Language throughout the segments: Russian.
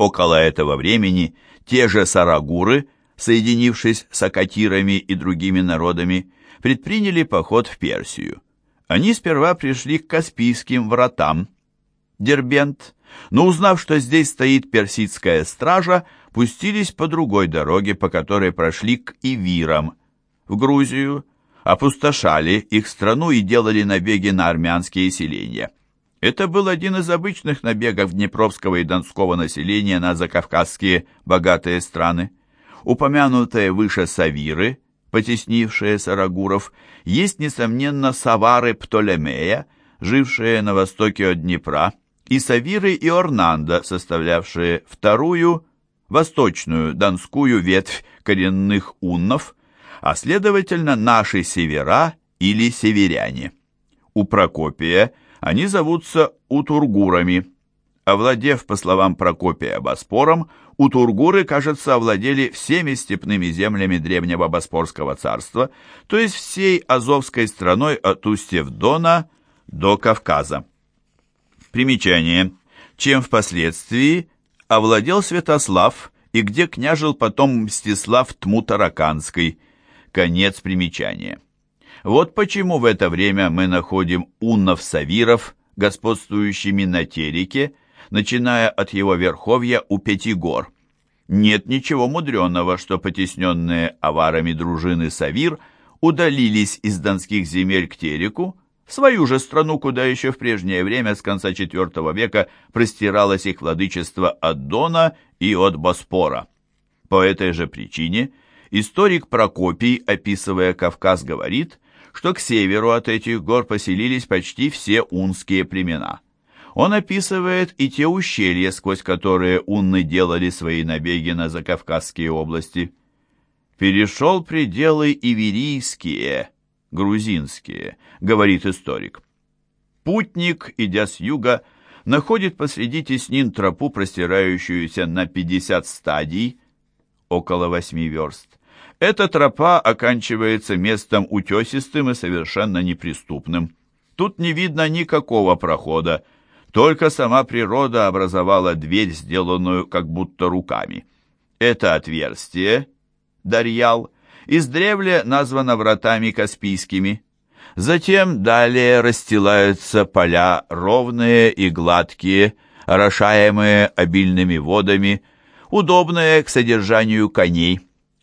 Около этого времени те же сарагуры, соединившись с акатирами и другими народами, предприняли поход в Персию. Они сперва пришли к Каспийским вратам, Дербент, но узнав, что здесь стоит персидская стража, пустились по другой дороге, по которой прошли к Ивирам, в Грузию, опустошали их страну и делали набеги на армянские селения. Это был один из обычных набегов Днепровского и Донского населения на закавказские богатые страны. Упомянутые выше Савиры, потеснившие Сарагуров, есть, несомненно, Савары Птолемея, жившие на востоке от Днепра, и Савиры и Орнанда, составлявшие вторую, восточную донскую ветвь коренных уннов, а следовательно наши севера или северяне. У Прокопия они зовутся утургурами. Овладев, по словам Прокопия, Боспором, утургуры, кажется, овладели всеми степными землями древнего Боспорского царства, то есть всей Азовской страной от устьев Дона до Кавказа. Примечание. Чем впоследствии овладел Святослав и где княжил потом Мстислав Тмутараканский. Конец примечания. Вот почему в это время мы находим уннов-савиров, господствующими на Тереке, начиная от его верховья у пяти гор. Нет ничего мудреного, что потесненные аварами дружины Савир удалились из донских земель к Тереку, свою же страну, куда еще в прежнее время с конца IV века простиралось их владычество от Дона и от Боспора. По этой же причине историк Прокопий, описывая Кавказ, говорит, что к северу от этих гор поселились почти все унские племена. Он описывает и те ущелья, сквозь которые унны делали свои набеги на закавказские области. «Перешел пределы иверийские», грузинские, говорит историк. Путник, идя с юга, находит посреди теснин тропу, простирающуюся на 50 стадий, около 8 верст. Эта тропа оканчивается местом утесистым и совершенно неприступным. Тут не видно никакого прохода, только сама природа образовала дверь, сделанную как будто руками. Это отверстие, Дарьял, издревле названо вратами Каспийскими. Затем далее расстилаются поля ровные и гладкие, орошаемые обильными водами, удобные к содержанию коней.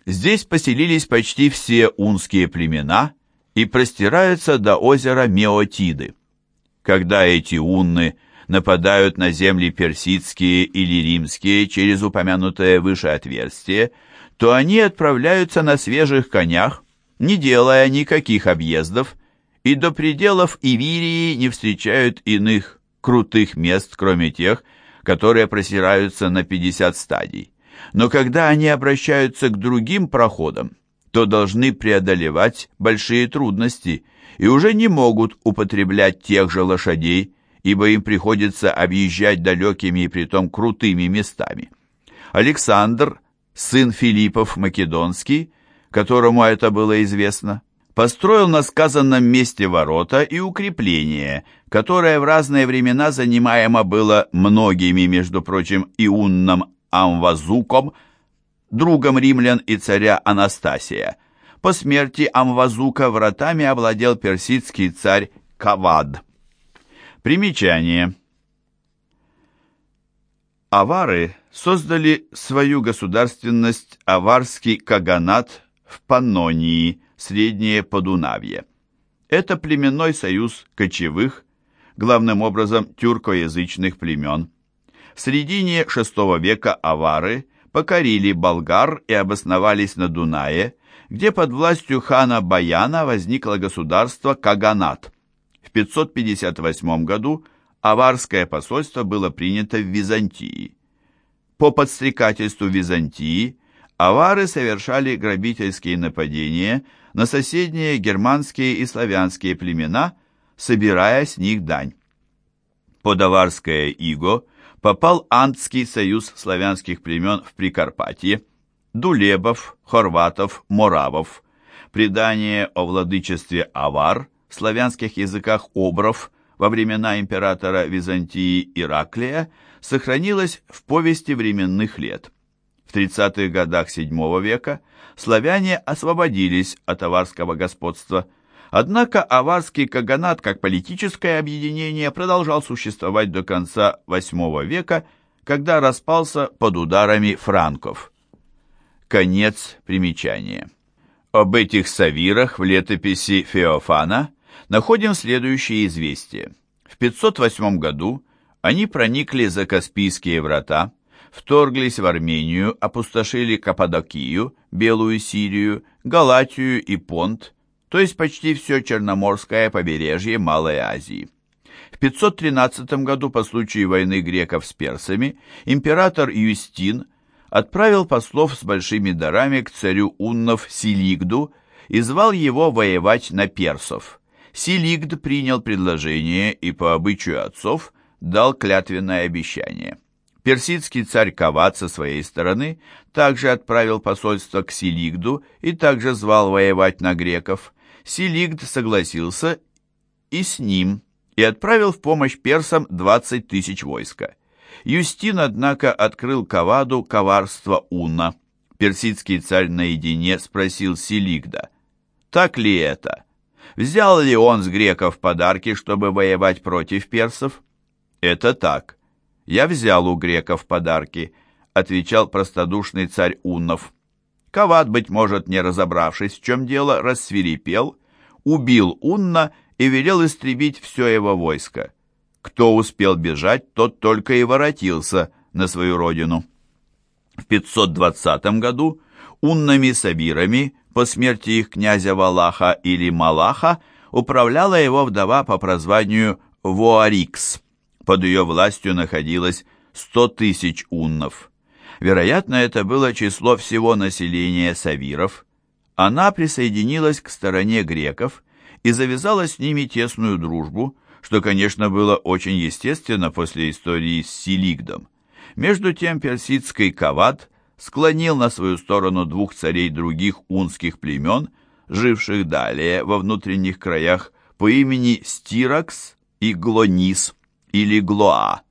Здесь поселились почти все унские племена и простираются до озера Меотиды. Когда эти унны нападают на земли персидские или римские через упомянутое выше отверстие, то они отправляются на свежих конях, не делая никаких объездов, и до пределов Ивирии не встречают иных крутых мест, кроме тех, которые просираются на 50 стадий. Но когда они обращаются к другим проходам, то должны преодолевать большие трудности и уже не могут употреблять тех же лошадей, ибо им приходится объезжать далекими и притом крутыми местами. Александр сын Филиппов Македонский, которому это было известно, построил на сказанном месте ворота и укрепление, которое в разные времена занимаемо было многими, между прочим, Иунном Амвазуком, другом римлян и царя Анастасия. По смерти Амвазука вратами овладел персидский царь Кавад. Примечание. Авары создали свою государственность аварский каганат в Паннонии, Среднее Подунавье. Это племенной союз кочевых, главным образом тюркоязычных племен. В середине VI века авары покорили болгар и обосновались на Дунае, где под властью хана Баяна возникло государство Каганат. В 558 году аварское посольство было принято в Византии. По подстрекательству Византии авары совершали грабительские нападения на соседние германские и славянские племена, собирая с них дань. Под аварское иго попал Антский союз славянских племен в Прикарпатье, Дулебов, Хорватов, Моравов. Предание о владычестве авар в славянских языках обров во времена императора Византии Ираклия сохранилось в повести временных лет. В 30-х годах VII века славяне освободились от аварского господства, однако аварский каганат как политическое объединение продолжал существовать до конца VIII века, когда распался под ударами франков. Конец примечания. Об этих савирах в летописи Феофана находим следующее известие. В 508 году они проникли за Каспийские врата, вторглись в Армению, опустошили Каппадокию, Белую Сирию, Галатию и Понт, то есть почти все Черноморское побережье Малой Азии. В 513 году по случаю войны греков с персами император Юстин отправил послов с большими дарами к царю Уннов Силигду и звал его воевать на персов. Силигд принял предложение и по обычаю отцов дал клятвенное обещание. Персидский царь Кават со своей стороны также отправил посольство к Силигду и также звал воевать на греков. Силигд согласился и с ним, и отправил в помощь персам 20 тысяч войска. Юстин, однако, открыл Каваду коварство Уна. Персидский царь наедине спросил Силигда, «Так ли это? Взял ли он с греков подарки, чтобы воевать против персов?» «Это так. Я взял у греков подарки», — отвечал простодушный царь Уннов. Кавад, быть может, не разобравшись, в чем дело, рассвирепел, убил Унна и велел истребить все его войско. Кто успел бежать, тот только и воротился на свою родину. В 520 году уннами-сабирами по смерти их князя Валаха или Малаха управляла его вдова по прозванию Воарикс. Под ее властью находилось 100 тысяч уннов. Вероятно, это было число всего населения савиров. Она присоединилась к стороне греков и завязала с ними тесную дружбу, что, конечно, было очень естественно после истории с Силигдом. Между тем персидский Кават склонил на свою сторону двух царей других унских племен, живших далее во внутренних краях по имени Стиракс и Глонис или Глоа.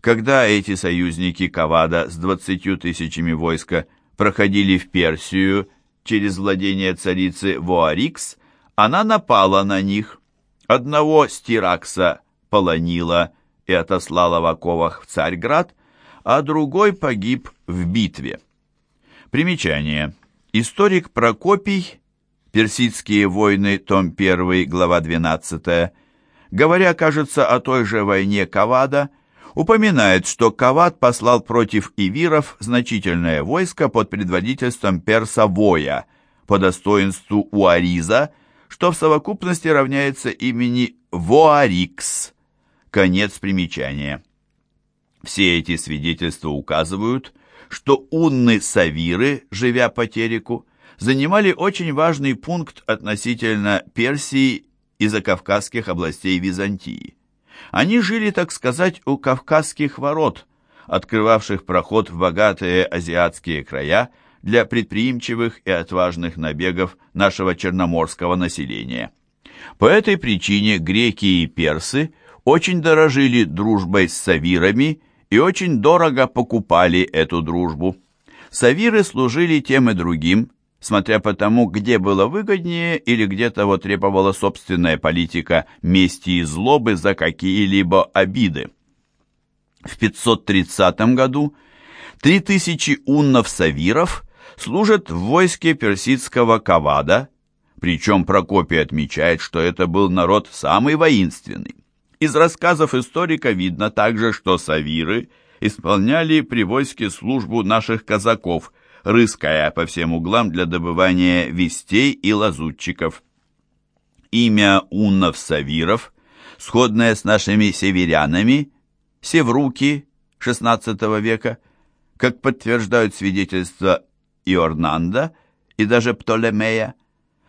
Когда эти союзники Кавада с двадцатью тысячами войска проходили в Персию через владение царицы Воарикс, она напала на них, Одного Стиракса полонила и отослала в оковах в Царьград, а другой погиб в битве. Примечание. Историк Прокопий, Персидские войны, том 1, глава 12, говоря, кажется, о той же войне Кавада, упоминает, что Кавад послал против ивиров значительное войско под предводительством перса Воя, по достоинству Уариза, что в совокупности равняется имени Воарикс. Конец примечания. Все эти свидетельства указывают, что унны-савиры, живя по Тереку, занимали очень важный пункт относительно Персии и закавказских областей Византии. Они жили, так сказать, у Кавказских ворот, открывавших проход в богатые азиатские края, для предприимчивых и отважных набегов нашего черноморского населения. По этой причине греки и персы очень дорожили дружбой с савирами и очень дорого покупали эту дружбу. Савиры служили тем и другим, смотря по тому, где было выгоднее или где того требовала собственная политика мести и злобы за какие-либо обиды. В 530 году 3000 уннов-савиров служат в войске персидского Кавада, причем Прокопий отмечает, что это был народ самый воинственный. Из рассказов историка видно также, что савиры исполняли при войске службу наших казаков, рыская по всем углам для добывания вестей и лазутчиков. Имя уннов-савиров, сходное с нашими северянами, севруки XVI века, как подтверждают свидетельства Иорнанда и даже Птолемея,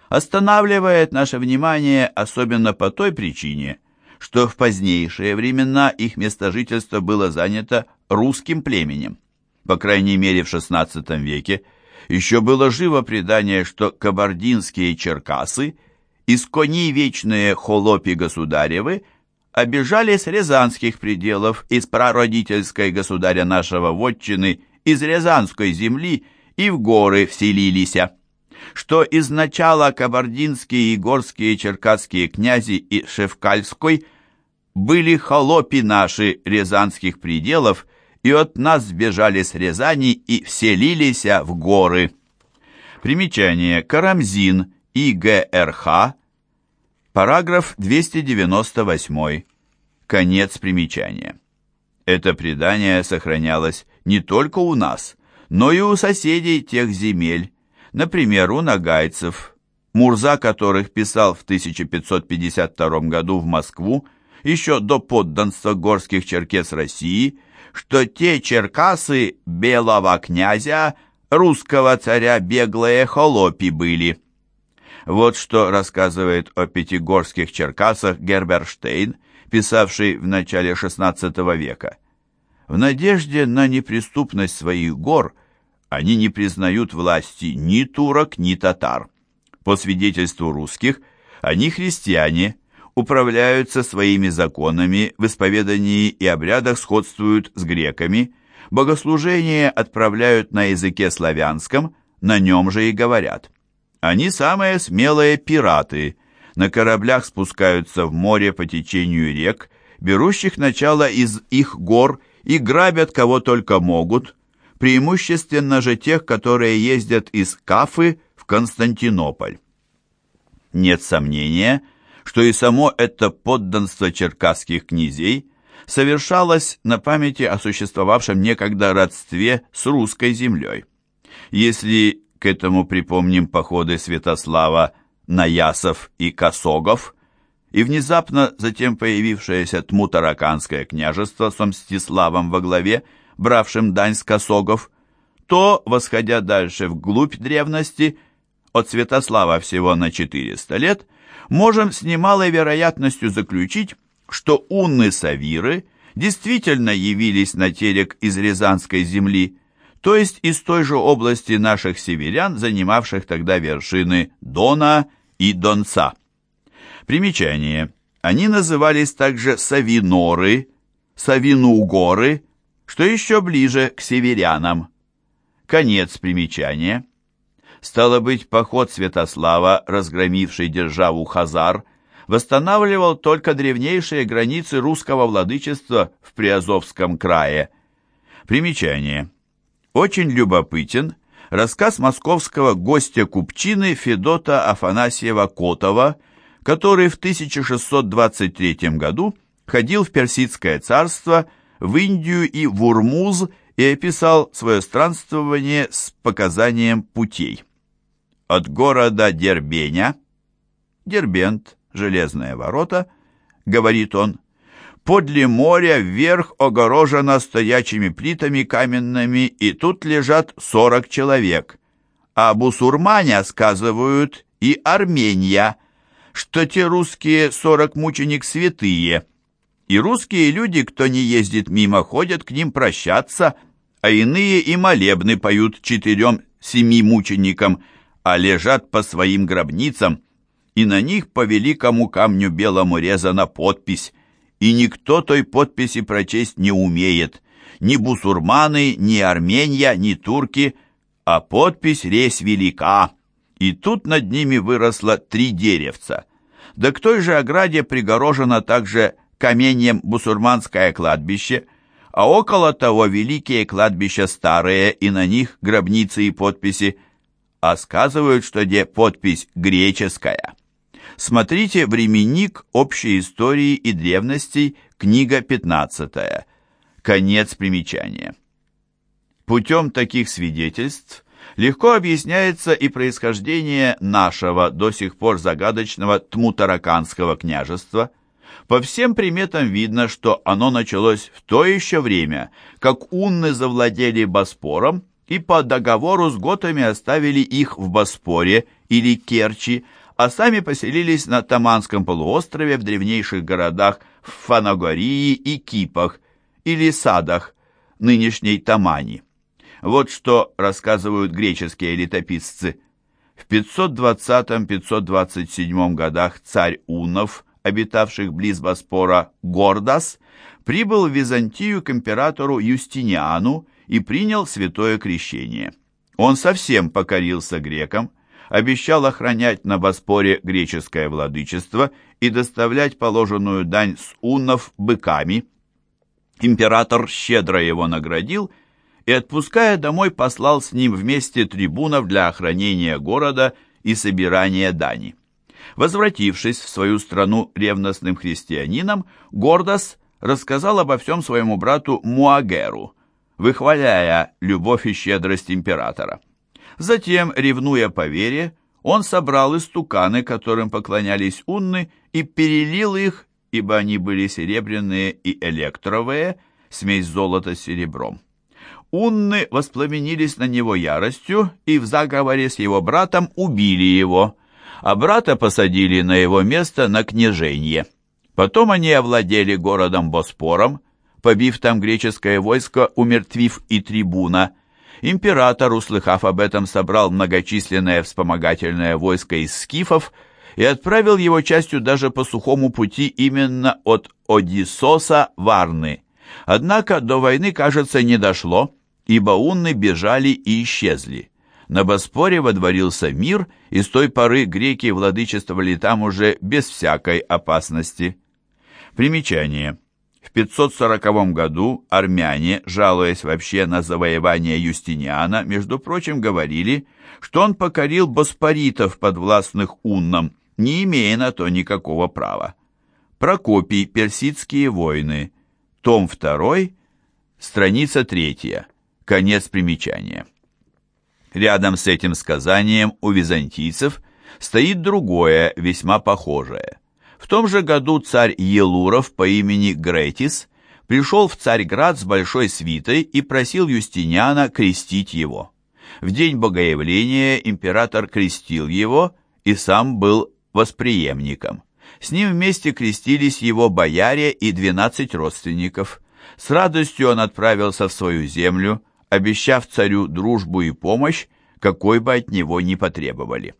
останавливает наше внимание особенно по той причине, что в позднейшие времена их место жительства было занято русским племенем. По крайней мере в XVI веке еще было живо предание, что кабардинские черкасы, из коней вечные холопи государевы, обижали с рязанских пределов, из прародительской государя нашего вотчины, из Рязанской земли и в горы вселились, что изначало кабардинские и горские черкасские князи и Шевкальской были холопи наши рязанских пределов, и от нас сбежали с Рязани и вселились в горы. Примечание. Карамзин. ИГРХ. Параграф 298. Конец примечания. Это предание сохранялось не только у нас, но и у соседей тех земель, например, у нагайцев, Мурза которых писал в 1552 году в Москву, еще до подданства горских черкес России, что те черкасы белого князя, русского царя беглые холопи были. Вот что рассказывает о пятигорских черкасах Герберштейн, писавший в начале XVI века. В надежде на неприступность своих гор они не признают власти ни турок, ни татар. По свидетельству русских, они христиане, управляются своими законами, в исповедании и обрядах сходствуют с греками, богослужение отправляют на языке славянском, на нем же и говорят. Они самые смелые пираты, на кораблях спускаются в море по течению рек, берущих начало из их гор и грабят кого только могут, преимущественно же тех, которые ездят из Кафы в Константинополь. Нет сомнения, что и само это подданство черкасских князей совершалось на памяти о существовавшем некогда родстве с русской землей. Если к этому припомним походы Святослава на Ясов и Косогов – и внезапно затем появившееся Тмутараканское княжество с Мстиславом во главе, бравшим дань с косогов, то, восходя дальше вглубь древности, от Святослава всего на 400 лет, можем с немалой вероятностью заключить, что унны-савиры действительно явились на терек из Рязанской земли, то есть из той же области наших северян, занимавших тогда вершины Дона и Донца. Примечание. Они назывались также Савиноры, Савинугоры, что еще ближе к северянам. Конец примечания. Стало быть, поход Святослава, разгромивший державу Хазар, восстанавливал только древнейшие границы русского владычества в Приазовском крае. Примечание. Очень любопытен рассказ московского гостя Купчины Федота Афанасьева-Котова – который в 1623 году ходил в Персидское царство, в Индию и в Урмуз и описал свое странствование с показанием путей. От города Дербеня, Дербент, Железные ворота, говорит он, подле моря вверх огорожено стоячими плитами каменными, и тут лежат сорок человек. А бусурмане сказывают и Армения – что те русские сорок мученик святые, и русские люди, кто не ездит мимо, ходят к ним прощаться, а иные и молебны поют четырем-семи мученикам, а лежат по своим гробницам, и на них по великому камню белому резана подпись, и никто той подписи прочесть не умеет, ни бусурманы, ни армения, ни турки, а подпись ресь велика, и тут над ними выросло три деревца. Да к той же ограде пригорожено также каменьем бусурманское кладбище, а около того великие кладбища старые, и на них гробницы и подписи, а сказывают, что где подпись греческая. Смотрите «Временник общей истории и древностей», книга 15 Конец примечания. Путем таких свидетельств легко объясняется и происхождение нашего до сих пор загадочного Тмутараканского княжества. По всем приметам видно, что оно началось в то еще время, как унны завладели Боспором и по договору с готами оставили их в Боспоре или Керчи, а сами поселились на Таманском полуострове в древнейших городах в Фанагории и Кипах или Садах, нынешней Тамани. Вот что рассказывают греческие летописцы. В 520-527 годах царь Унов обитавших близ Боспора, Гордас, прибыл в Византию к императору Юстиниану и принял святое крещение. Он совсем покорился грекам, обещал охранять на Боспоре греческое владычество и доставлять положенную дань с уннов быками. Император щедро его наградил и, отпуская домой, послал с ним вместе трибунов для охранения города и собирания дани. Возвратившись в свою страну ревностным христианином, Гордос рассказал обо всем своему брату Муагеру, выхваляя любовь и щедрость императора. Затем, ревнуя по вере, он собрал истуканы, которым поклонялись унны, и перелил их, ибо они были серебряные и электровые, смесь золота с серебром. Унны воспламенились на него яростью и в заговоре с его братом убили его, а брата посадили на его место на княжение. Потом они овладели городом Боспором, побив там греческое войско, умертвив и трибуна. Император, услыхав об этом, собрал многочисленное вспомогательное войско из скифов и отправил его частью даже по сухому пути именно от Одиссоса в Арны. Однако до войны, кажется, не дошло, ибо унны бежали и исчезли. На Боспоре водворился мир, и с той поры греки владычествовали там уже без всякой опасности. Примечание. В 540 году армяне, жалуясь вообще на завоевание Юстиниана, между прочим, говорили, что он покорил боспоритов, подвластных уннам, не имея на то никакого права. Прокопий «Персидские войны», том 2, страница 3, конец примечания. Рядом с этим сказанием у византийцев стоит другое, весьма похожее. В том же году царь Елуров по имени Гретис пришел в Царьград с большой свитой и просил Юстиниана крестить его. В день богоявления император крестил его и сам был восприемником. С ним вместе крестились его бояре и двенадцать родственников. С радостью он отправился в свою землю, обещав царю дружбу и помощь, какой бы от него ни потребовали.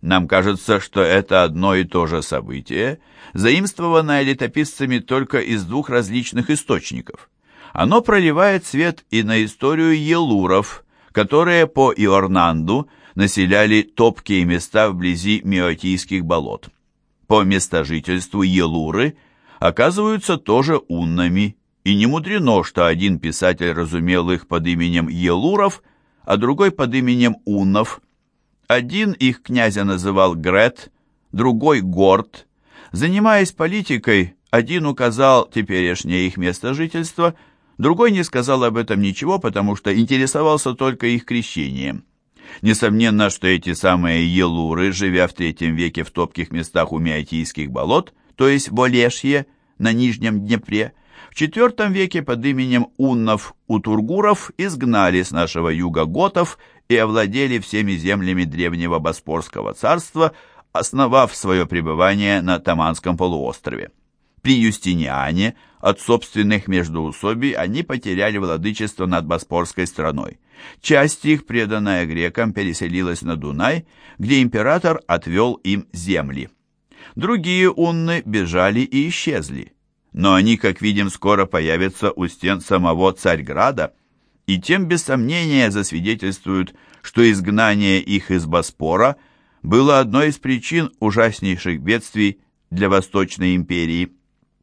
Нам кажется, что это одно и то же событие, заимствованное летописцами только из двух различных источников. Оно проливает свет и на историю елуров, которые по Иорнанду населяли топкие места вблизи Меотийских болот. По местожительству елуры оказываются тоже уннами, и не мудрено, что один писатель разумел их под именем Елуров, а другой под именем Уннов. Один их князя называл Грет, другой Горд. Занимаясь политикой, один указал теперешнее их место жительства, другой не сказал об этом ничего, потому что интересовался только их крещением. Несомненно, что эти самые елуры, живя в третьем веке в топких местах у Миотийских болот, то есть в Олешье, на Нижнем Днепре, в IV веке под именем уннов-утургуров изгнали с нашего юга готов и овладели всеми землями древнего Боспорского царства, основав свое пребывание на Таманском полуострове. При Юстиниане от собственных междоусобий они потеряли владычество над Боспорской страной. Часть их, преданная грекам, переселилась на Дунай, где император отвел им земли. Другие унны бежали и исчезли но они, как видим, скоро появятся у стен самого Царьграда, и тем без сомнения засвидетельствуют, что изгнание их из Боспора было одной из причин ужаснейших бедствий для Восточной империи.